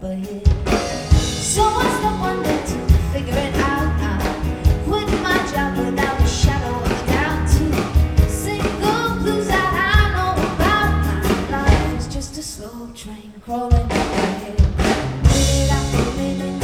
slow train crawling up a hill. So what's the wonder to figure it out? Quit my job without a shadow of a doubt. To single blues that I know about. My life is just a slow train crawling up a hill. Minute after minute.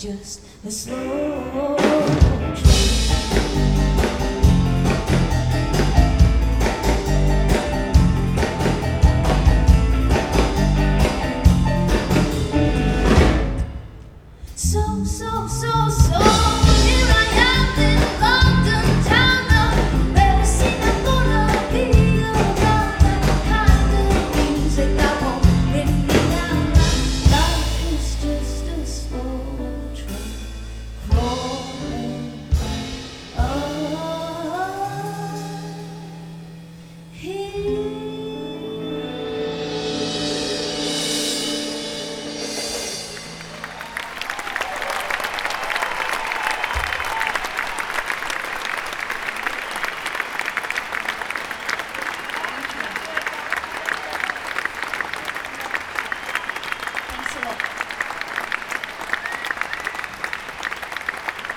just the slow. Hey.